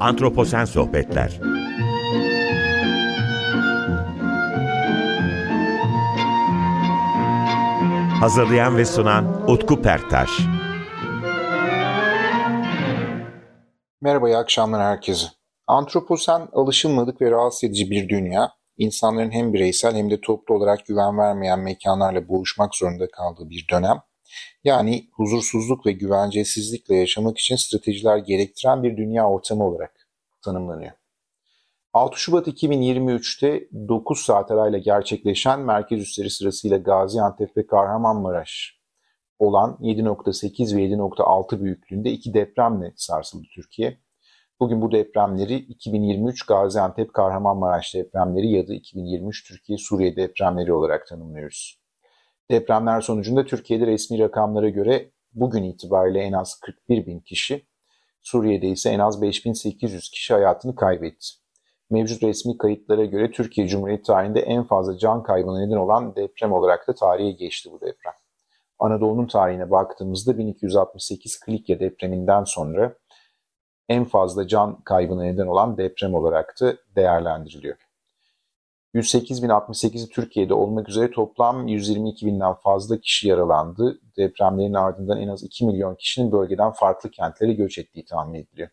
Antroposen Sohbetler Hazırlayan ve sunan Utku Perktaş Merhaba, iyi akşamlar herkese. Antroposen alışılmadık ve rahatsız edici bir dünya, insanların hem bireysel hem de toplu olarak güven vermeyen mekanlarla boğuşmak zorunda kaldığı bir dönem. Yani huzursuzluk ve güvencesizlikle yaşamak için stratejiler gerektiren bir dünya ortamı olarak tanımlanıyor. 6 Şubat 2023'te 9 saat arayla gerçekleşen merkez üsleri sırasıyla Gaziantep ve Kahramanmaraş olan 7.8 ve 7.6 büyüklüğünde iki depremle sarsıldı Türkiye. Bugün bu depremleri 2023 Gaziantep Kahramanmaraş depremleri ya da 2023 Türkiye Suriye depremleri olarak tanımlıyoruz. Depremler sonucunda Türkiye'de resmi rakamlara göre bugün itibariyle en az 41 bin kişi, Suriye'de ise en az 5800 kişi hayatını kaybetti. Mevcut resmi kayıtlara göre Türkiye Cumhuriyeti tarihinde en fazla can kaybına neden olan deprem olarak da tarihe geçti bu deprem. Anadolu'nun tarihine baktığımızda 1268 Klikya depreminden sonra en fazla can kaybına neden olan deprem olarak da değerlendiriliyor. 108.068'i Türkiye'de olmak üzere toplam 122.000'den fazla kişi yaralandı. Depremlerin ardından en az 2 milyon kişinin bölgeden farklı kentlere göç ettiği tahmin ediliyor.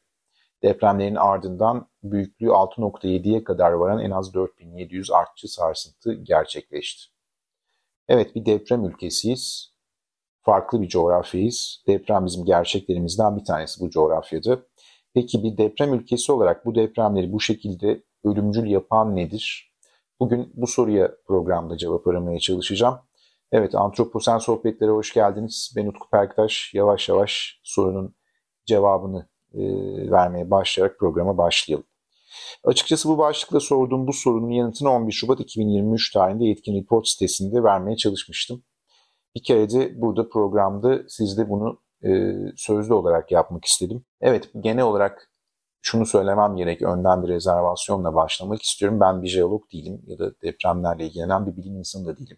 Depremlerin ardından büyüklüğü 6.7'ye kadar varan en az 4700 artçı sarsıntı gerçekleşti. Evet bir deprem ülkesiyiz. Farklı bir coğrafyayız. Deprem bizim gerçeklerimizden bir tanesi bu coğrafyada. Peki bir deprem ülkesi olarak bu depremleri bu şekilde ölümcül yapan nedir? Bugün bu soruya programda cevap aramaya çalışacağım. Evet, Antroposen Sohbetlere hoş geldiniz. Ben Utku Perktaş. Yavaş yavaş sorunun cevabını e, vermeye başlayarak programa başlayalım. Açıkçası bu başlıkla sorduğum bu sorunun yanıtını 11 Şubat 2023 tarihinde Yetkin Report sitesinde vermeye çalışmıştım. Bir kere de burada programda sizde bunu e, sözlü olarak yapmak istedim. Evet, genel olarak şunu söylemem gerek, önden bir rezervasyonla başlamak istiyorum. Ben bir jeolog değilim ya da depremlerle ilgilenen bir bilim insanı da değilim.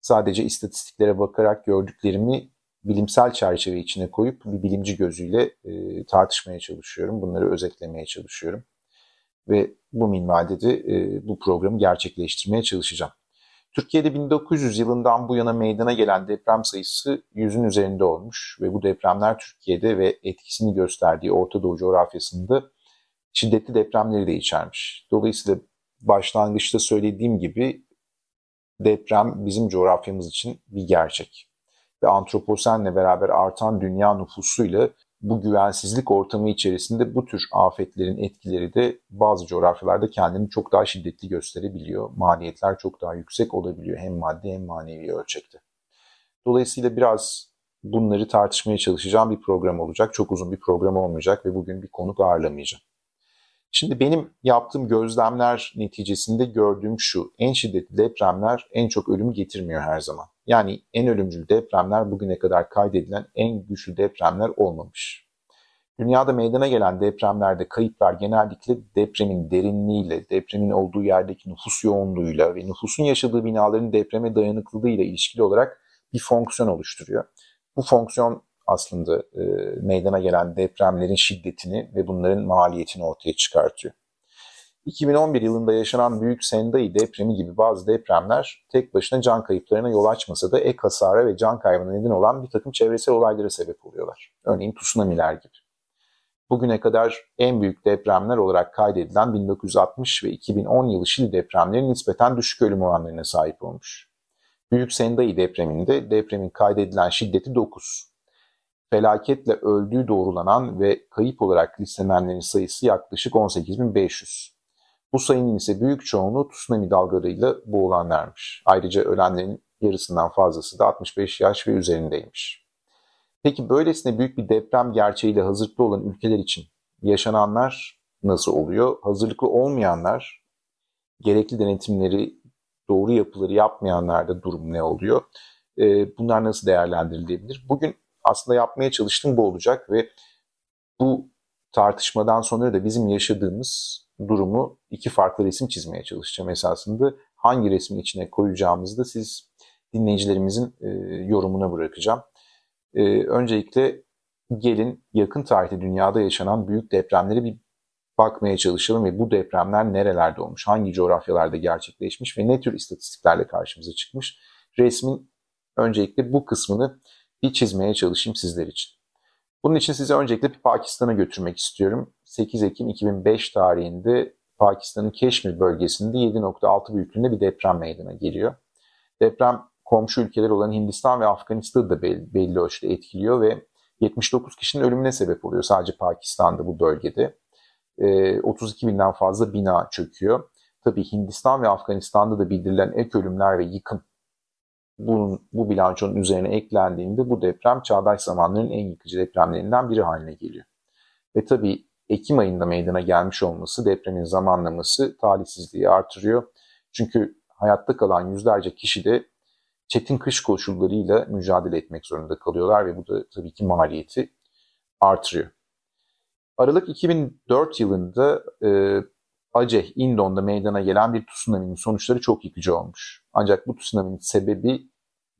Sadece istatistiklere bakarak gördüklerimi bilimsel çerçeve içine koyup bir bilimci gözüyle e, tartışmaya çalışıyorum. Bunları özetlemeye çalışıyorum. Ve bu minvalde de e, bu programı gerçekleştirmeye çalışacağım. Türkiye'de 1900 yılından bu yana meydana gelen deprem sayısı yüzün üzerinde olmuş ve bu depremler Türkiye'de ve etkisini gösterdiği Orta Doğu coğrafyasında şiddetli depremleri de içermiş. Dolayısıyla başlangıçta söylediğim gibi deprem bizim coğrafyamız için bir gerçek. Ve antroposenle beraber artan dünya nüfusuyla bu güvensizlik ortamı içerisinde bu tür afetlerin etkileri de bazı coğrafyalarda kendini çok daha şiddetli gösterebiliyor. Maliyetler çok daha yüksek olabiliyor hem maddi hem manevi ölçekte. Dolayısıyla biraz bunları tartışmaya çalışacağım bir program olacak. Çok uzun bir program olmayacak ve bugün bir konuk ağırlamayacağım. Şimdi benim yaptığım gözlemler neticesinde gördüğüm şu. En şiddetli depremler en çok ölüm getirmiyor her zaman. Yani en ölümcül depremler bugüne kadar kaydedilen en güçlü depremler olmamış. Dünyada meydana gelen depremlerde kayıplar genellikle depremin derinliğiyle, depremin olduğu yerdeki nüfus yoğunluğuyla ve nüfusun yaşadığı binaların depreme dayanıklılığıyla ilişkili olarak bir fonksiyon oluşturuyor. Bu fonksiyon aslında e, meydana gelen depremlerin şiddetini ve bunların maliyetini ortaya çıkartıyor. 2011 yılında yaşanan Büyük Sendai depremi gibi bazı depremler tek başına can kayıplarına yol açmasa da ek hasara ve can kaybına neden olan bir takım çevresel olaylara sebep oluyorlar. Örneğin tsunamiler gibi. Bugüne kadar en büyük depremler olarak kaydedilen 1960 ve 2010 yılı Şili depremleri nispeten düşük ölüm oranlarına sahip olmuş. Büyük Sendai depreminde depremin kaydedilen şiddeti 9. Felaketle öldüğü doğrulanan ve kayıp olarak listelenenlerin sayısı yaklaşık 18.500. Bu sayının ise büyük çoğunluğu tsunami dalgalarıyla boğulanlarmış. Ayrıca ölenlerin yarısından fazlası da 65 yaş ve üzerindeymiş. Peki böylesine büyük bir deprem gerçeğiyle hazırlıklı olan ülkeler için yaşananlar nasıl oluyor? Hazırlıklı olmayanlar, gerekli denetimleri, doğru yapıları yapmayanlarda durum ne oluyor? Ee, bunlar nasıl değerlendirilebilir? Bugün aslında yapmaya çalıştığım bu olacak ve bu tartışmadan sonra da bizim yaşadığımız durumu iki farklı resim çizmeye çalışacağım esasında. Hangi resmin içine koyacağımızı da siz dinleyicilerimizin e, yorumuna bırakacağım. E, öncelikle gelin yakın tarihte dünyada yaşanan büyük depremleri bir bakmaya çalışalım ve bu depremler nerelerde olmuş, hangi coğrafyalarda gerçekleşmiş ve ne tür istatistiklerle karşımıza çıkmış. Resmin öncelikle bu kısmını bir çizmeye çalışayım sizler için. Bunun için size öncelikle bir Pakistan'a götürmek istiyorum. 8 Ekim 2005 tarihinde Pakistan'ın Keşmir bölgesinde 7.6 büyüklüğünde bir deprem meydana geliyor. Deprem komşu ülkeler olan Hindistan ve Afganistan'ı da belli, belli ölçüde etkiliyor ve 79 kişinin ölümüne sebep oluyor sadece Pakistan'da bu bölgede. 32 ee, binden fazla bina çöküyor. Tabii Hindistan ve Afganistan'da da bildirilen ek ölümler ve yıkım bunun, bu bilançonun üzerine eklendiğinde bu deprem çağdaş zamanların en yıkıcı depremlerinden biri haline geliyor. Ve tabii Ekim ayında meydana gelmiş olması depremin zamanlaması talihsizliği artırıyor. Çünkü hayatta kalan yüzlerce kişi de çetin kış koşullarıyla mücadele etmek zorunda kalıyorlar ve bu da tabii ki maliyeti artırıyor. Aralık 2004 yılında e, Aceh, Indon'da meydana gelen bir tsunami'nin sonuçları çok yıkıcı olmuş. Ancak bu tsunami'nin sebebi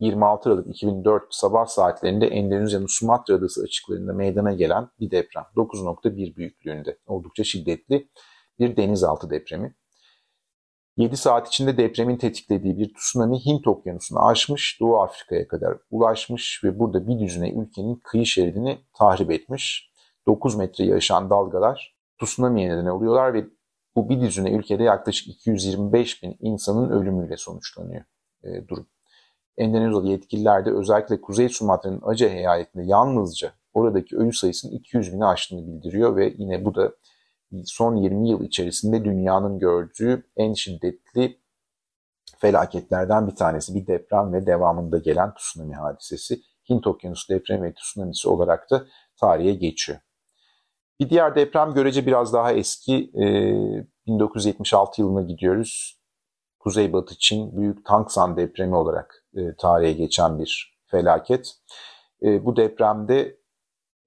26 Aralık 2004 sabah saatlerinde Endonezya'nın Sumatra Adası açıklarında meydana gelen bir deprem. 9.1 büyüklüğünde oldukça şiddetli bir denizaltı depremi. 7 saat içinde depremin tetiklediği bir tsunami Hint okyanusunu aşmış, Doğu Afrika'ya kadar ulaşmış ve burada bir düzine ülkenin kıyı şeridini tahrip etmiş. 9 metreyi aşan dalgalar tsunami'ye neden oluyorlar ve bu bir düzine ülkede yaklaşık 225 bin insanın ölümüyle sonuçlanıyor e, durum. Endonezyalı yetkililer de özellikle Kuzey Sumatra'nın Aceh eyaletinde yalnızca oradaki ölü sayısının 200 bini aştığını bildiriyor ve yine bu da son 20 yıl içerisinde dünyanın gördüğü en şiddetli felaketlerden bir tanesi. Bir deprem ve devamında gelen tsunami hadisesi. Hint Okyanusu depremi ve tsunamisi olarak da tarihe geçiyor. Bir diğer deprem görece biraz daha eski. 1976 yılına gidiyoruz. Kuzeybatı Çin Büyük Tangsan depremi olarak e, tarihe geçen bir felaket. E, bu depremde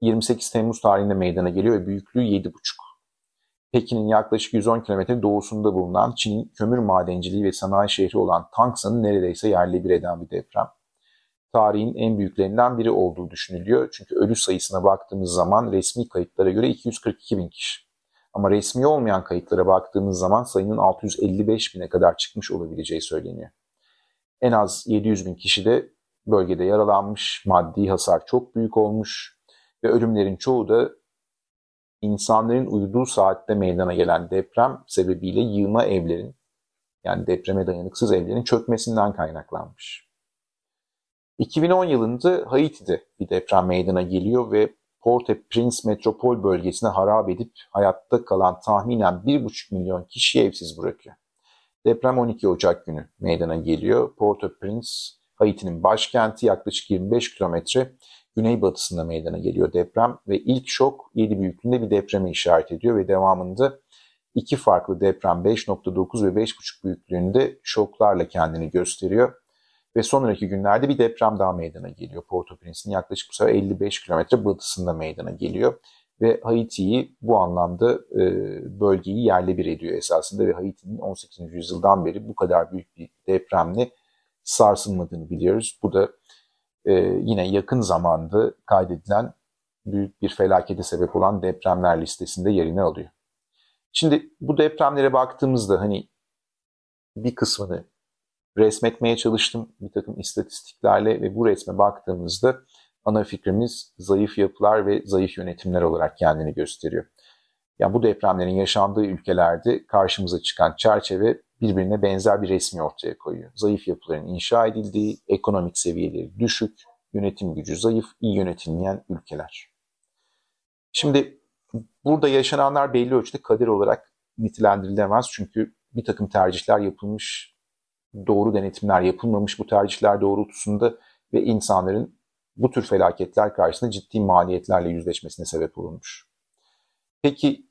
28 Temmuz tarihinde meydana geliyor ve büyüklüğü 7,5. Pekin'in yaklaşık 110 kilometre doğusunda bulunan Çin'in kömür madenciliği ve sanayi şehri olan Tangsan'ı neredeyse yerle bir eden bir deprem. Tarihin en büyüklerinden biri olduğu düşünülüyor. Çünkü ölü sayısına baktığımız zaman resmi kayıtlara göre 242 bin kişi. Ama resmi olmayan kayıtlara baktığımız zaman sayının 655 bine kadar çıkmış olabileceği söyleniyor. En az 700 bin kişi de bölgede yaralanmış, maddi hasar çok büyük olmuş ve ölümlerin çoğu da insanların uyuduğu saatte meydana gelen deprem sebebiyle yığma evlerin yani depreme dayanıksız evlerin çökmesinden kaynaklanmış. 2010 yılında Haiti'de bir deprem meydana geliyor ve Port-au-Prince metropol bölgesine harap edip hayatta kalan tahminen 1,5 milyon kişi evsiz bırakıyor. Deprem 12 Ocak günü meydana geliyor. Port-au-Prince, Haiti'nin başkenti yaklaşık 25 kilometre güneybatısında meydana geliyor deprem ve ilk şok 7 büyüklüğünde bir depreme işaret ediyor ve devamında iki farklı deprem 5.9 ve 5.5 büyüklüğünde şoklarla kendini gösteriyor. Ve sonraki günlerde bir deprem daha meydana geliyor. Port-au-Prince'in yaklaşık bu sefer 55 kilometre batısında meydana geliyor. Ve Haiti'yi bu anlamda e, bölgeyi yerle bir ediyor esasında ve Haiti'nin 18. yüzyıldan beri bu kadar büyük bir depremle sarsılmadığını biliyoruz. Bu da e, yine yakın zamanda kaydedilen büyük bir felakete sebep olan depremler listesinde yerini alıyor. Şimdi bu depremlere baktığımızda hani bir kısmını resmetmeye çalıştım bir takım istatistiklerle ve bu resme baktığımızda ana fikrimiz zayıf yapılar ve zayıf yönetimler olarak kendini gösteriyor. Yani bu depremlerin yaşandığı ülkelerde karşımıza çıkan çerçeve birbirine benzer bir resmi ortaya koyuyor. Zayıf yapıların inşa edildiği, ekonomik seviyeleri düşük, yönetim gücü zayıf, iyi yönetilmeyen ülkeler. Şimdi burada yaşananlar belli ölçüde kader olarak nitelendirilemez çünkü bir takım tercihler yapılmış, doğru denetimler yapılmamış bu tercihler doğrultusunda ve insanların bu tür felaketler karşısında ciddi maliyetlerle yüzleşmesine sebep olunmuş. Peki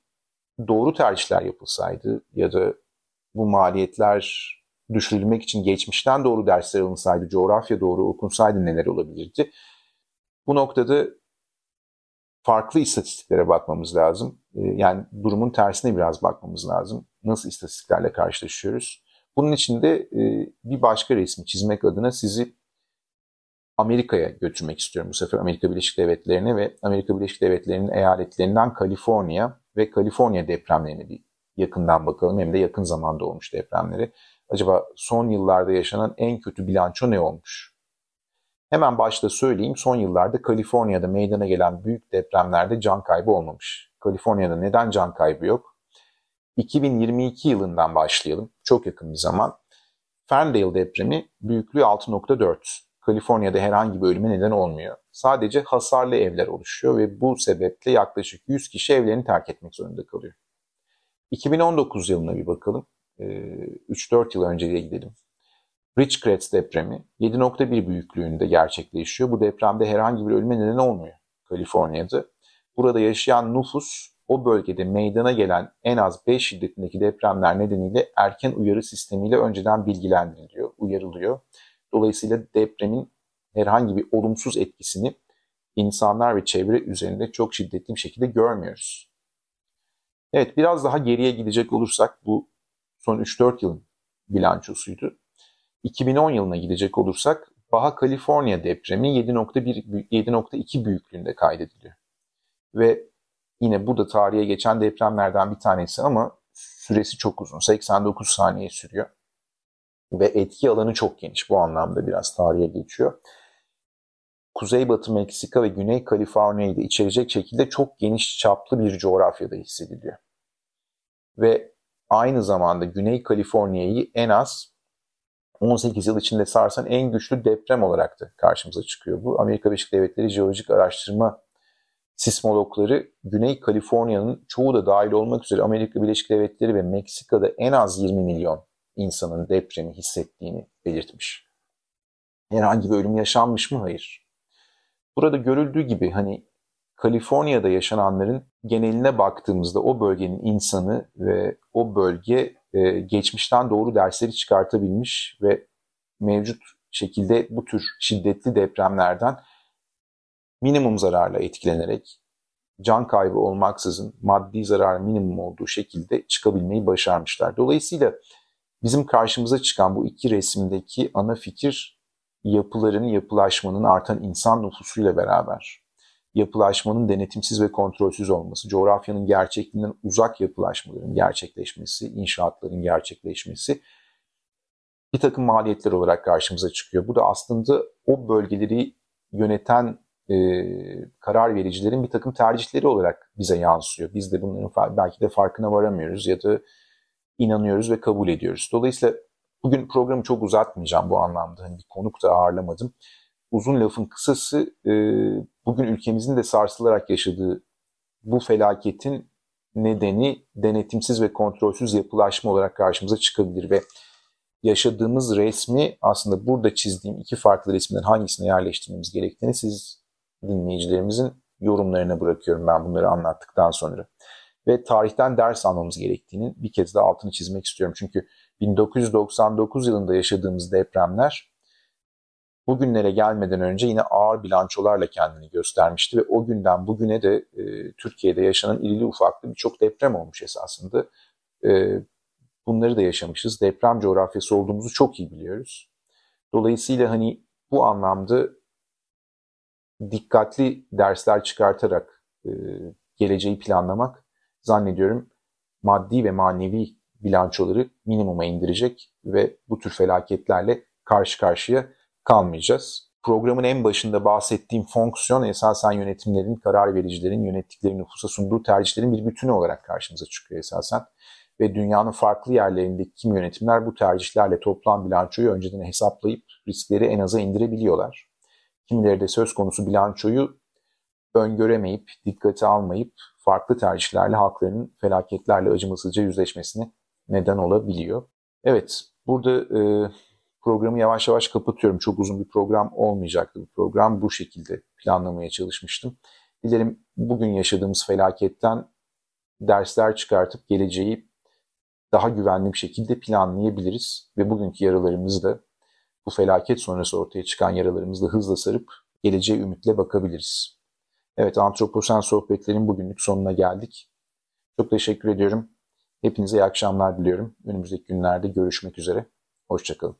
doğru tercihler yapılsaydı ya da bu maliyetler düşürülmek için geçmişten doğru dersler alınsaydı, coğrafya doğru okunsaydı neler olabilirdi? Bu noktada farklı istatistiklere bakmamız lazım. Ee, yani durumun tersine biraz bakmamız lazım. Nasıl istatistiklerle karşılaşıyoruz? Bunun için de e, bir başka resmi çizmek adına sizi Amerika'ya götürmek istiyorum bu sefer Amerika Birleşik Devletleri'ne ve Amerika Birleşik Devletleri'nin eyaletlerinden Kaliforniya ve Kaliforniya depremlerine bir yakından bakalım hem de yakın zamanda olmuş depremleri. Acaba son yıllarda yaşanan en kötü bilanço ne olmuş? Hemen başta söyleyeyim son yıllarda Kaliforniya'da meydana gelen büyük depremlerde can kaybı olmamış. Kaliforniya'da neden can kaybı yok? 2022 yılından başlayalım. Çok yakın bir zaman. Ferndale depremi büyüklüğü 6.4. Kaliforniya'da herhangi bir ölüme neden olmuyor. Sadece hasarlı evler oluşuyor ve bu sebeple yaklaşık 100 kişi evlerini terk etmek zorunda kalıyor. 2019 yılına bir bakalım. 3-4 ee, yıl önceye gidelim. Ridgecrest depremi 7.1 büyüklüğünde gerçekleşiyor. Bu depremde herhangi bir ölüme neden olmuyor Kaliforniya'da. Burada yaşayan nüfus o bölgede meydana gelen en az 5 şiddetindeki depremler nedeniyle erken uyarı sistemiyle önceden bilgilendiriliyor, uyarılıyor. Dolayısıyla depremin herhangi bir olumsuz etkisini insanlar ve çevre üzerinde çok şiddetli bir şekilde görmüyoruz. Evet biraz daha geriye gidecek olursak bu son 3-4 yılın bilançosuydu. 2010 yılına gidecek olursak Baja California depremi 7.1 7.2 büyüklüğünde kaydediliyor. Ve yine bu da tarihe geçen depremlerden bir tanesi ama süresi çok uzun. 89 saniye sürüyor. Ve etki alanı çok geniş. Bu anlamda biraz tarihe geçiyor. Kuzeybatı Meksika ve Güney Kaliforniya'yı da içerecek şekilde çok geniş çaplı bir coğrafyada hissediliyor. Ve aynı zamanda Güney Kaliforniya'yı en az 18 yıl içinde sarsan en güçlü deprem olarak da karşımıza çıkıyor bu. Amerika Birleşik Devletleri Jeolojik Araştırma sismologları Güney Kaliforniya'nın çoğu da dahil olmak üzere Amerika Birleşik Devletleri ve Meksika'da en az 20 milyon insanın depremi hissettiğini belirtmiş. Herhangi bir ölüm yaşanmış mı? Hayır. Burada görüldüğü gibi hani Kaliforniya'da yaşananların geneline baktığımızda o bölgenin insanı ve o bölge e, geçmişten doğru dersleri çıkartabilmiş ve mevcut şekilde bu tür şiddetli depremlerden minimum zararla etkilenerek can kaybı olmaksızın maddi zarar minimum olduğu şekilde çıkabilmeyi başarmışlar. Dolayısıyla bizim karşımıza çıkan bu iki resimdeki ana fikir yapıların, yapılaşmanın artan insan nüfusuyla beraber yapılaşmanın denetimsiz ve kontrolsüz olması, coğrafyanın gerçekliğinden uzak yapılaşmaların gerçekleşmesi, inşaatların gerçekleşmesi bir takım maliyetler olarak karşımıza çıkıyor. Bu da aslında o bölgeleri yöneten e, karar vericilerin bir takım tercihleri olarak bize yansıyor. Biz de bunların belki de farkına varamıyoruz ya da inanıyoruz ve kabul ediyoruz. Dolayısıyla bugün programı çok uzatmayacağım bu anlamda. Hani bir konuk da ağırlamadım. Uzun lafın kısası e, bugün ülkemizin de sarsılarak yaşadığı bu felaketin nedeni denetimsiz ve kontrolsüz yapılaşma olarak karşımıza çıkabilir ve yaşadığımız resmi aslında burada çizdiğim iki farklı resimden hangisine yerleştirmemiz gerektiğini siz dinleyicilerimizin yorumlarına bırakıyorum ben bunları anlattıktan sonra. Ve tarihten ders almamız gerektiğini bir kez daha altını çizmek istiyorum. Çünkü 1999 yılında yaşadığımız depremler bugünlere gelmeden önce yine ağır bilançolarla kendini göstermişti ve o günden bugüne de e, Türkiye'de yaşanan irili ufaklı birçok deprem olmuş esasında. E, bunları da yaşamışız. Deprem coğrafyası olduğumuzu çok iyi biliyoruz. Dolayısıyla hani bu anlamda dikkatli dersler çıkartarak e, geleceği planlamak zannediyorum maddi ve manevi bilançoları minimuma indirecek ve bu tür felaketlerle karşı karşıya kalmayacağız. Programın en başında bahsettiğim fonksiyon esasen yönetimlerin, karar vericilerin, yönettikleri nüfusa sunduğu tercihlerin bir bütünü olarak karşımıza çıkıyor esasen. Ve dünyanın farklı yerlerindeki kim yönetimler bu tercihlerle toplam bilançoyu önceden hesaplayıp riskleri en aza indirebiliyorlar. Kimileri de söz konusu bilançoyu öngöremeyip, dikkate almayıp farklı tercihlerle halklarının felaketlerle acımasızca yüzleşmesine neden olabiliyor. Evet, burada e, programı yavaş yavaş kapatıyorum. Çok uzun bir program olmayacaktı bu program. Bu şekilde planlamaya çalışmıştım. Dilerim bugün yaşadığımız felaketten dersler çıkartıp geleceği daha güvenli bir şekilde planlayabiliriz ve bugünkü yaralarımızı da bu felaket sonrası ortaya çıkan yaralarımızla hızla sarıp geleceğe ümitle bakabiliriz. Evet, Antroposen Sohbetlerin bugünlük sonuna geldik. Çok teşekkür ediyorum. Hepinize iyi akşamlar diliyorum. Önümüzdeki günlerde görüşmek üzere. Hoşçakalın.